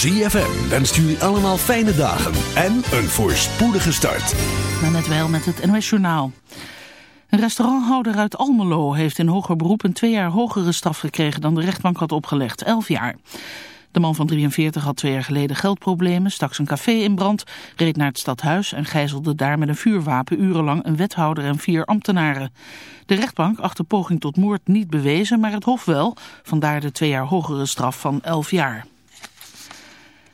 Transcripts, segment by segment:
ZFM wenst jullie allemaal fijne dagen en een voorspoedige start. Maar net wel met het NOS Journaal. Een restauranthouder uit Almelo heeft in hoger beroep een twee jaar hogere straf gekregen dan de rechtbank had opgelegd, 11 jaar. De man van 43 had twee jaar geleden geldproblemen, stak zijn café in brand, reed naar het stadhuis en gijzelde daar met een vuurwapen urenlang een wethouder en vier ambtenaren. De rechtbank acht poging tot moord niet bewezen, maar het hof wel, vandaar de twee jaar hogere straf van 11 jaar.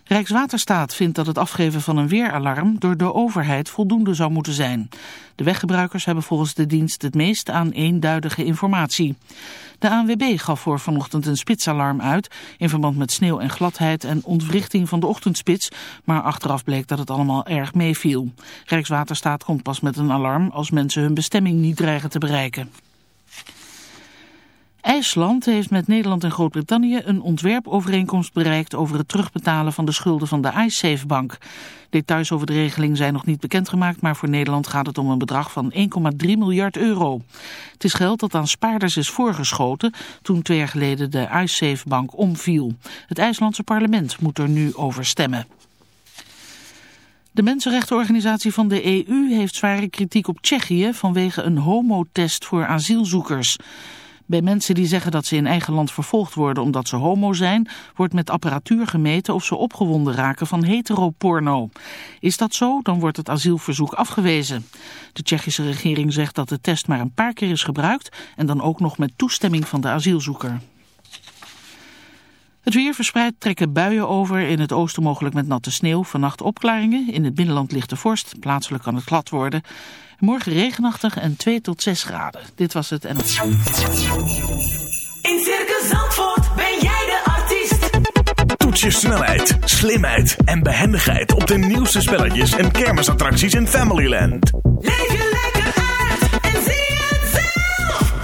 Rijkswaterstaat vindt dat het afgeven van een weeralarm door de overheid voldoende zou moeten zijn. De weggebruikers hebben volgens de dienst het meest aan eenduidige informatie. De ANWB gaf voor vanochtend een spitsalarm uit in verband met sneeuw en gladheid en ontwrichting van de ochtendspits, maar achteraf bleek dat het allemaal erg meeviel. Rijkswaterstaat komt pas met een alarm als mensen hun bestemming niet dreigen te bereiken. IJsland heeft met Nederland en Groot-Brittannië een ontwerpovereenkomst bereikt over het terugbetalen van de schulden van de iSafe-bank. Details over de regeling zijn nog niet bekendgemaakt, maar voor Nederland gaat het om een bedrag van 1,3 miljard euro. Het is geld dat aan spaarders is voorgeschoten toen twee jaar geleden de iSafe-bank omviel. Het IJslandse parlement moet er nu over stemmen. De mensenrechtenorganisatie van de EU heeft zware kritiek op Tsjechië vanwege een homotest voor asielzoekers. Bij mensen die zeggen dat ze in eigen land vervolgd worden omdat ze homo zijn, wordt met apparatuur gemeten of ze opgewonden raken van heteroporno. Is dat zo, dan wordt het asielverzoek afgewezen. De Tsjechische regering zegt dat de test maar een paar keer is gebruikt en dan ook nog met toestemming van de asielzoeker. Het weer verspreid trekken buien over, in het oosten mogelijk met natte sneeuw, vannacht opklaringen, in het binnenland ligt de vorst, plaatselijk kan het glad worden. Morgen regenachtig en 2 tot 6 graden. Dit was het en... In Circus Zandvoort ben jij de artiest. Toets je snelheid, slimheid en behendigheid op de nieuwste spelletjes en kermisattracties in Familyland. Leef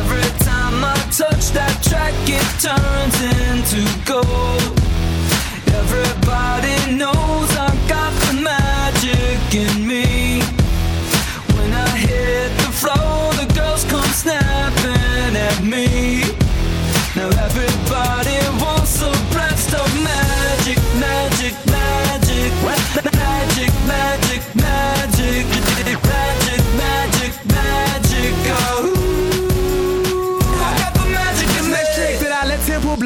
Every time I touch that track, it turns into gold. Everybody knows I got the magic in me. When I hit the floor, the girls come snapping at me. Now everybody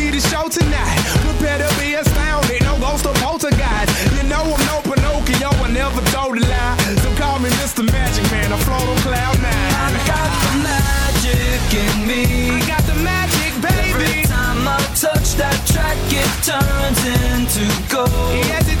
see the show tonight. Prepare to be astounded, no ghost or poltergeist. You know I'm no Pinocchio, I never told a lie. So call me Mr. Magic Man, I float on cloud nine. I got the magic in me. I got the magic, baby. Every time I touch that track, it turns into gold. Yes, it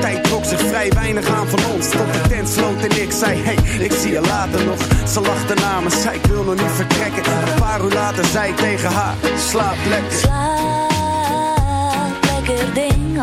Tijd trok zich vrij weinig aan van ons. Tot de tent sloot en ik zei, hey, ik zie je later nog. Ze lachte na me, zei ik wil nog niet vertrekken. Een paar uur later zei ik tegen haar, slaap lekker. Slaap, lekker ding,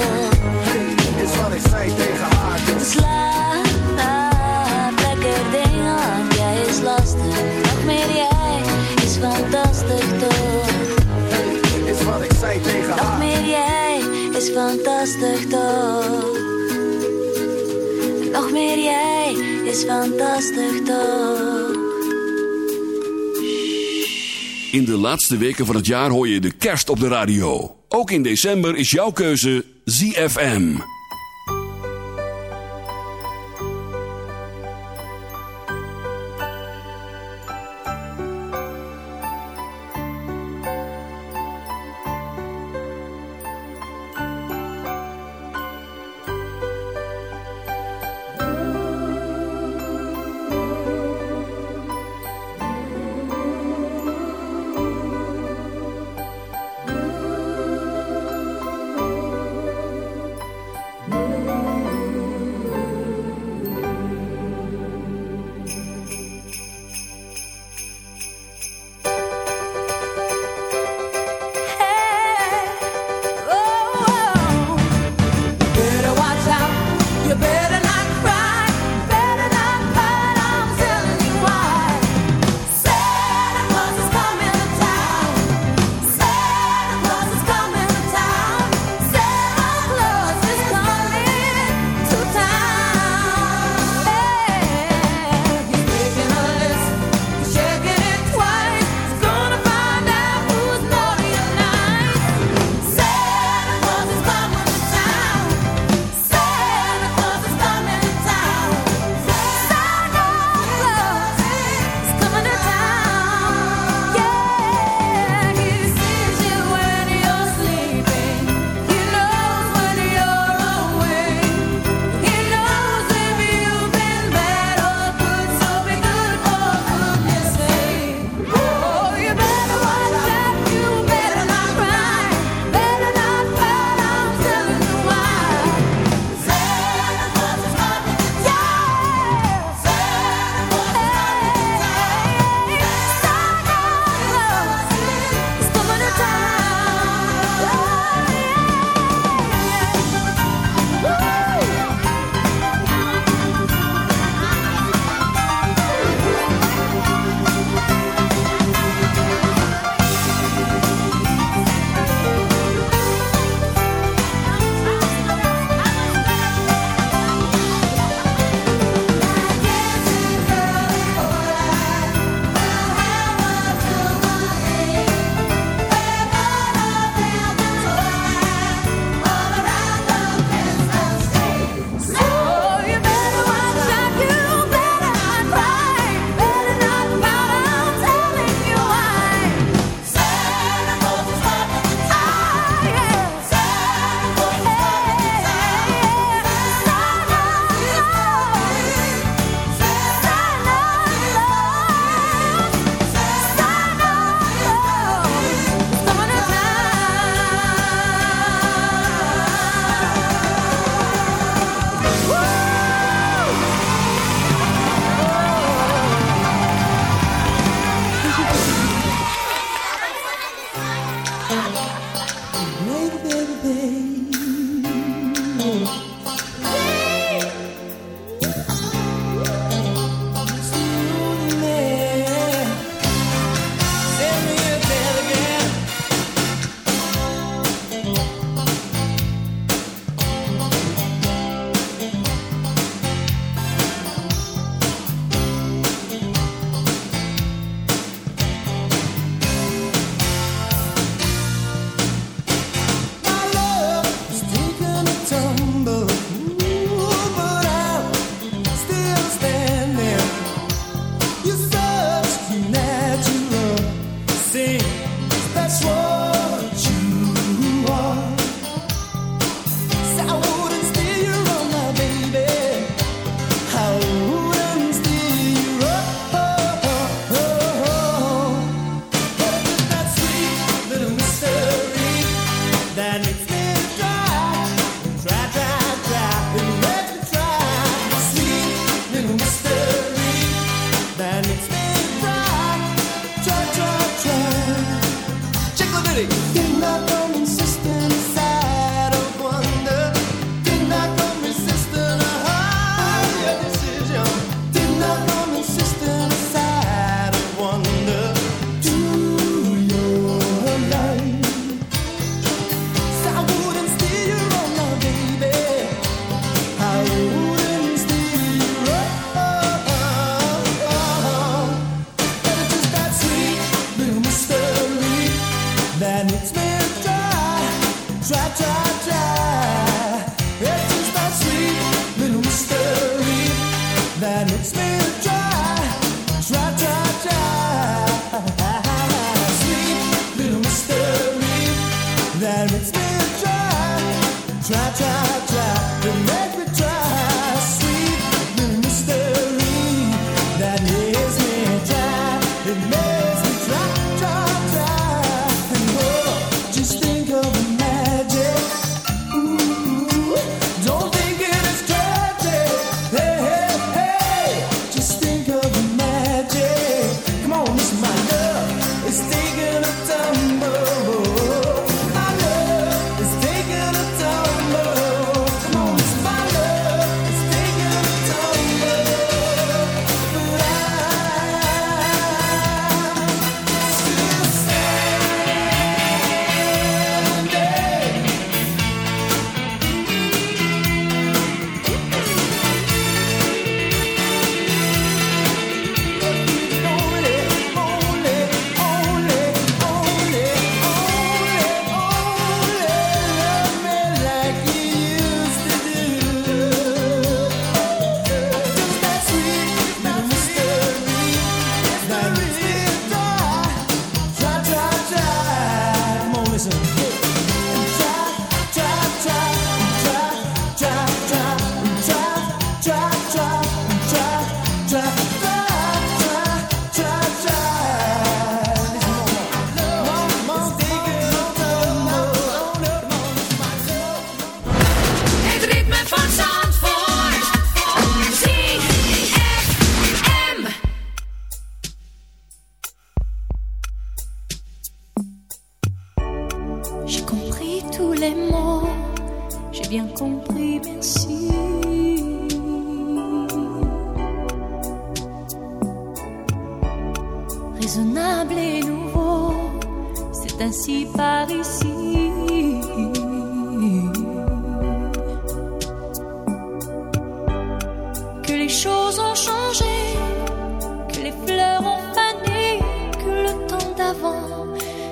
Is fantastisch toch. Nog meer jij is fantastisch toch. In de laatste weken van het jaar hoor je de kerst op de radio. Ook in december is jouw keuze ZFM.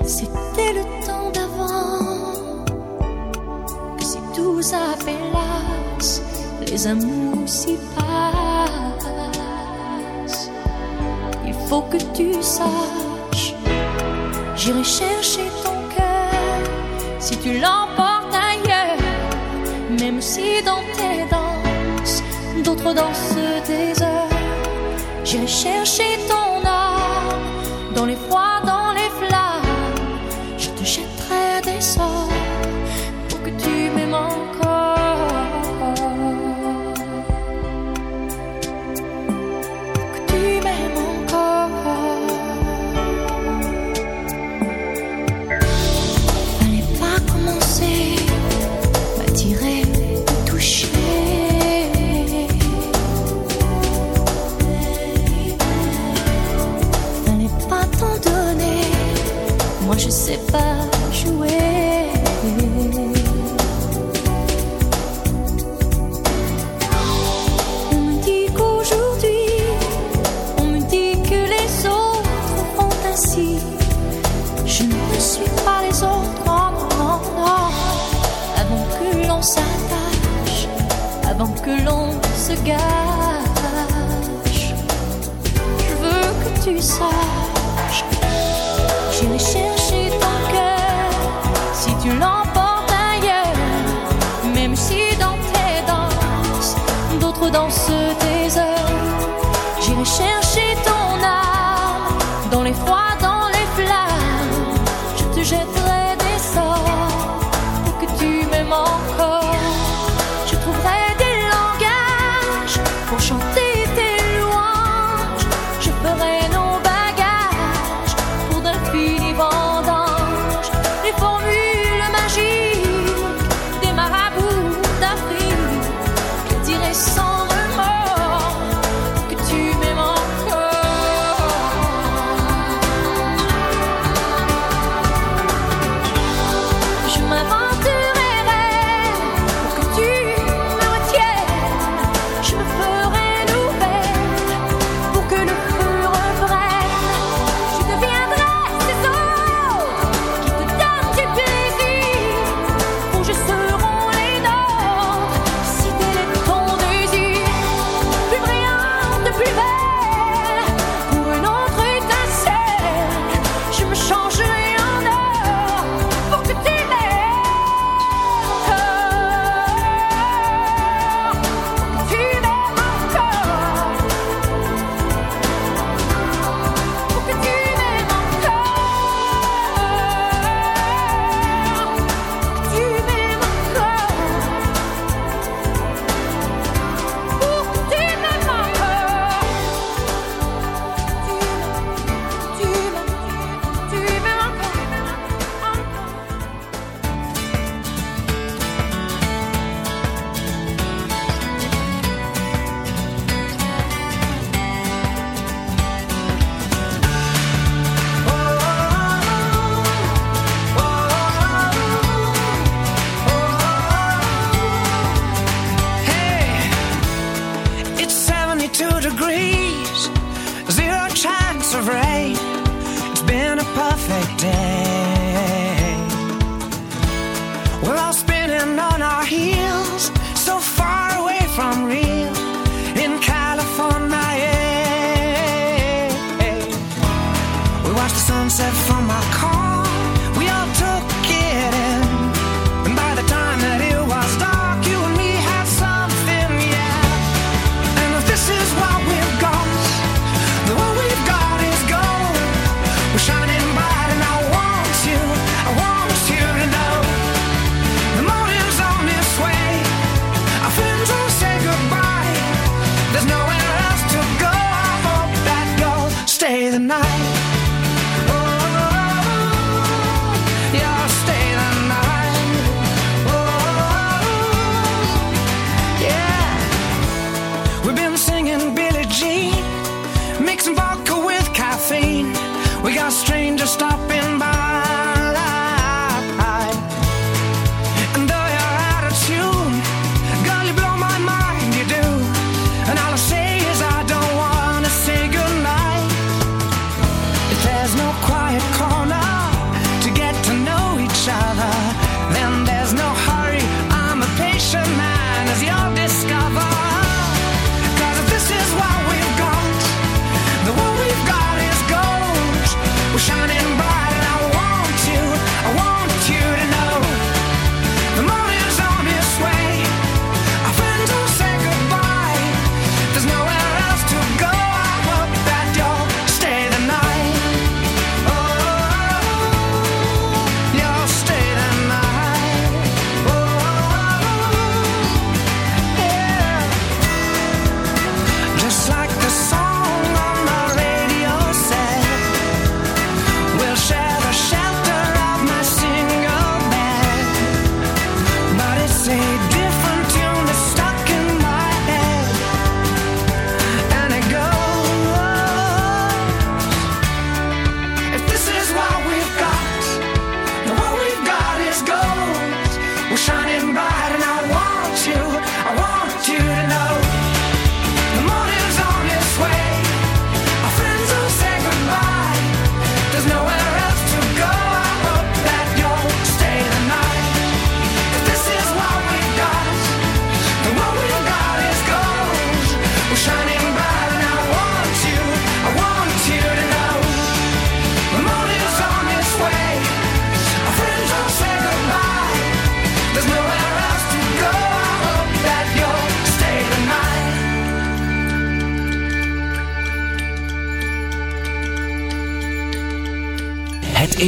C'était le temps d'avant que si tout s'appelasse, les amours s'y passent. Il faut que tu saches, j'irai chercher ton cœur si tu l'emportes ailleurs, même si dans tes danses, d'autres dansent des heures. J'irai chercher ton âme dans les froids, dans a guy.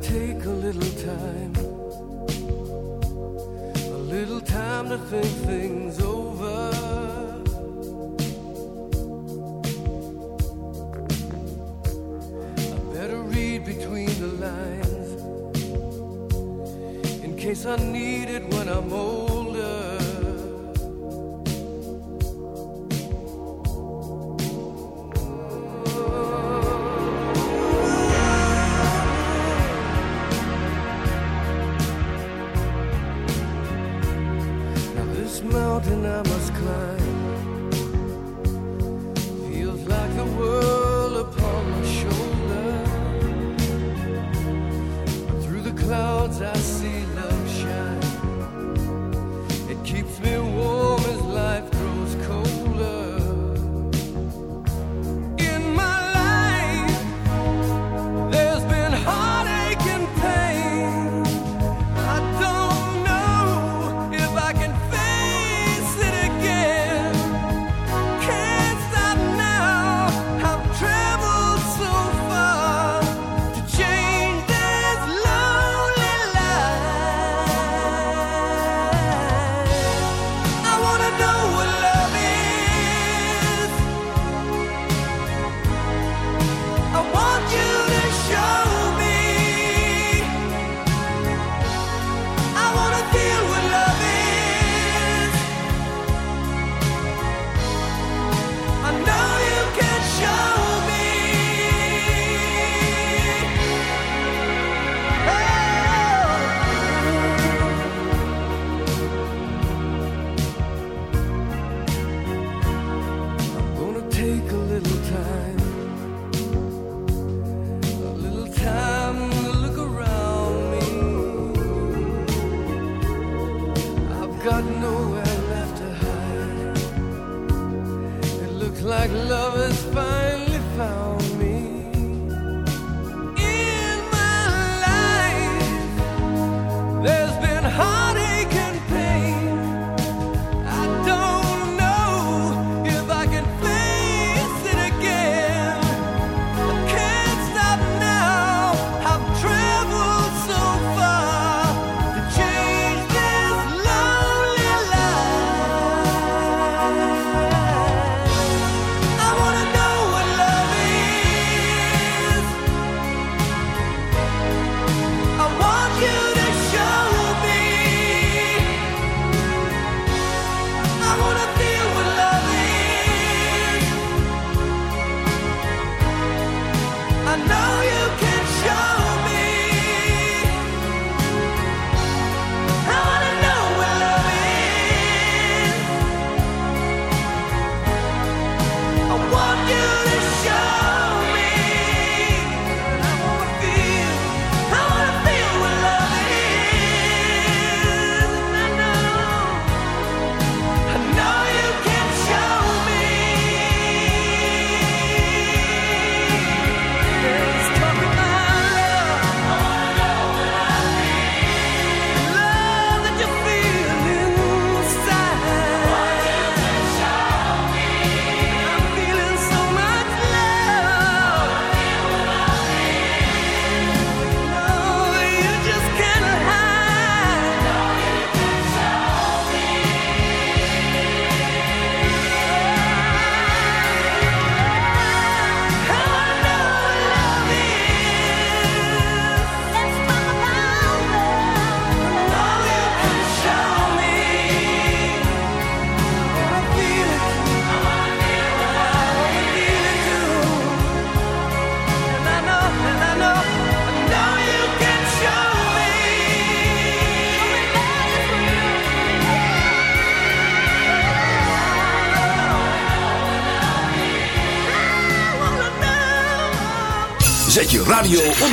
take a little time, a little time to think things over.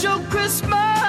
special Christmas.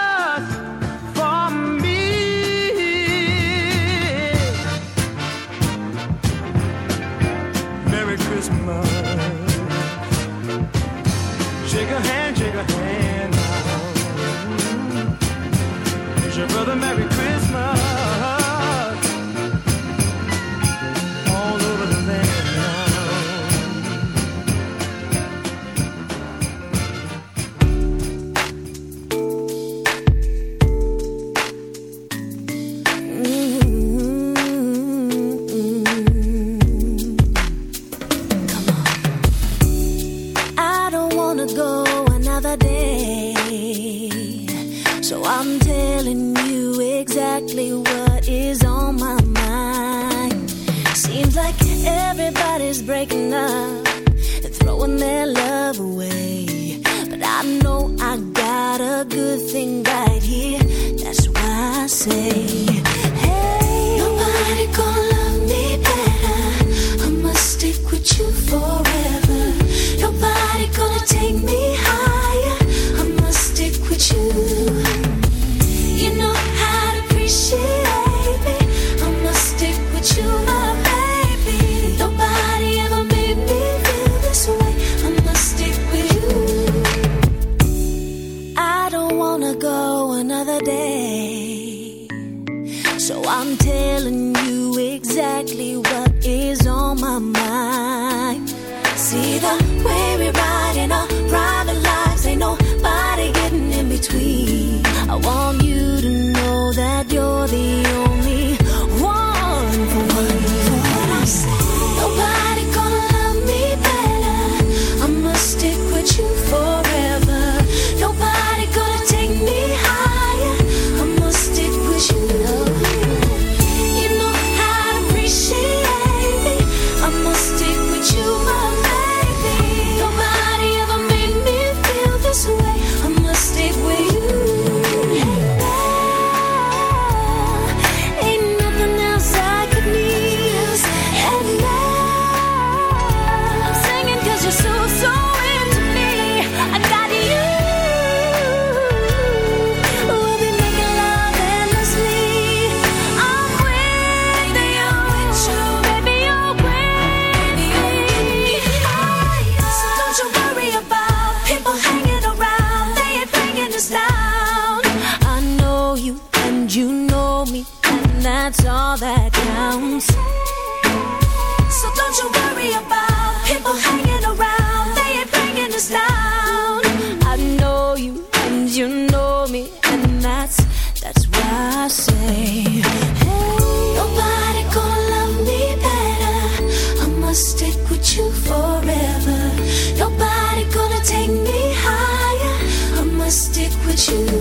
choose.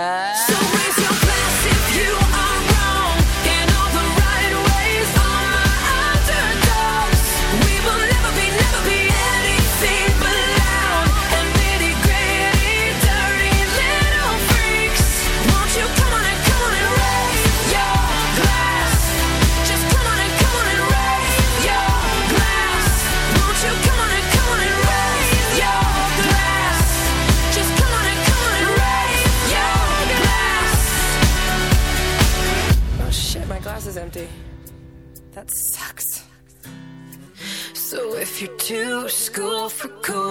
for cool.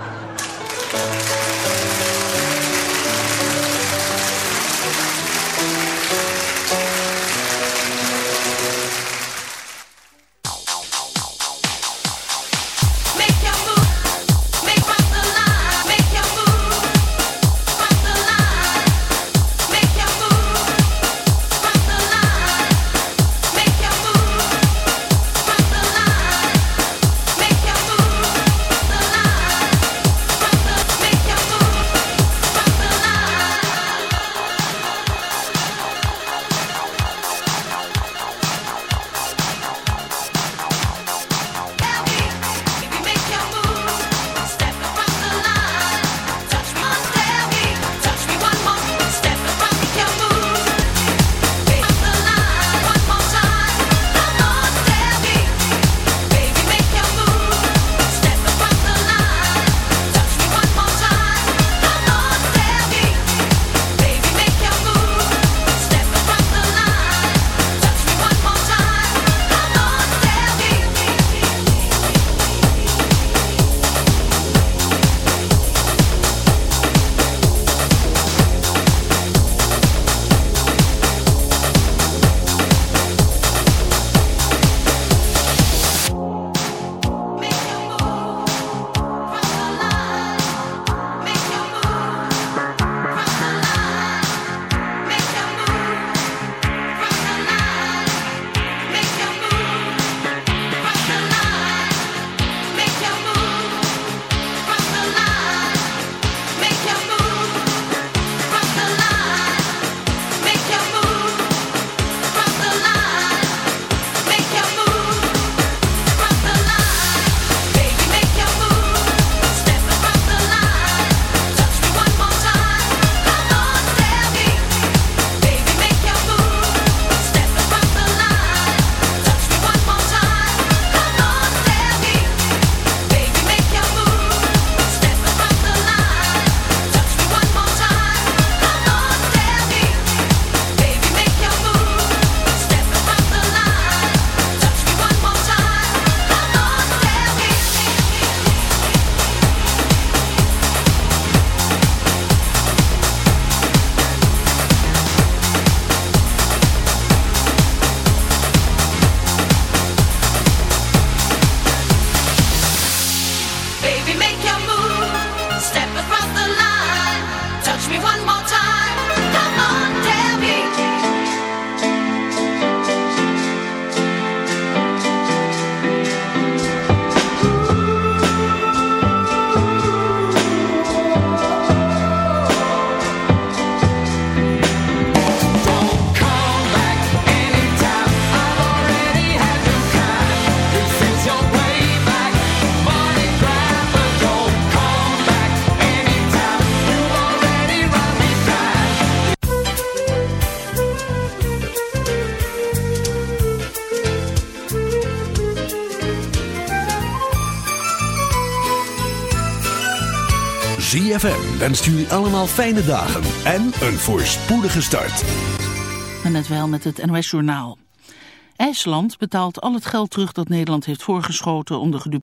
Wenst jullie allemaal fijne dagen en een voorspoedige start. En net wel met het NOS Journaal. IJsland betaalt al het geld terug dat Nederland heeft voorgeschoten om de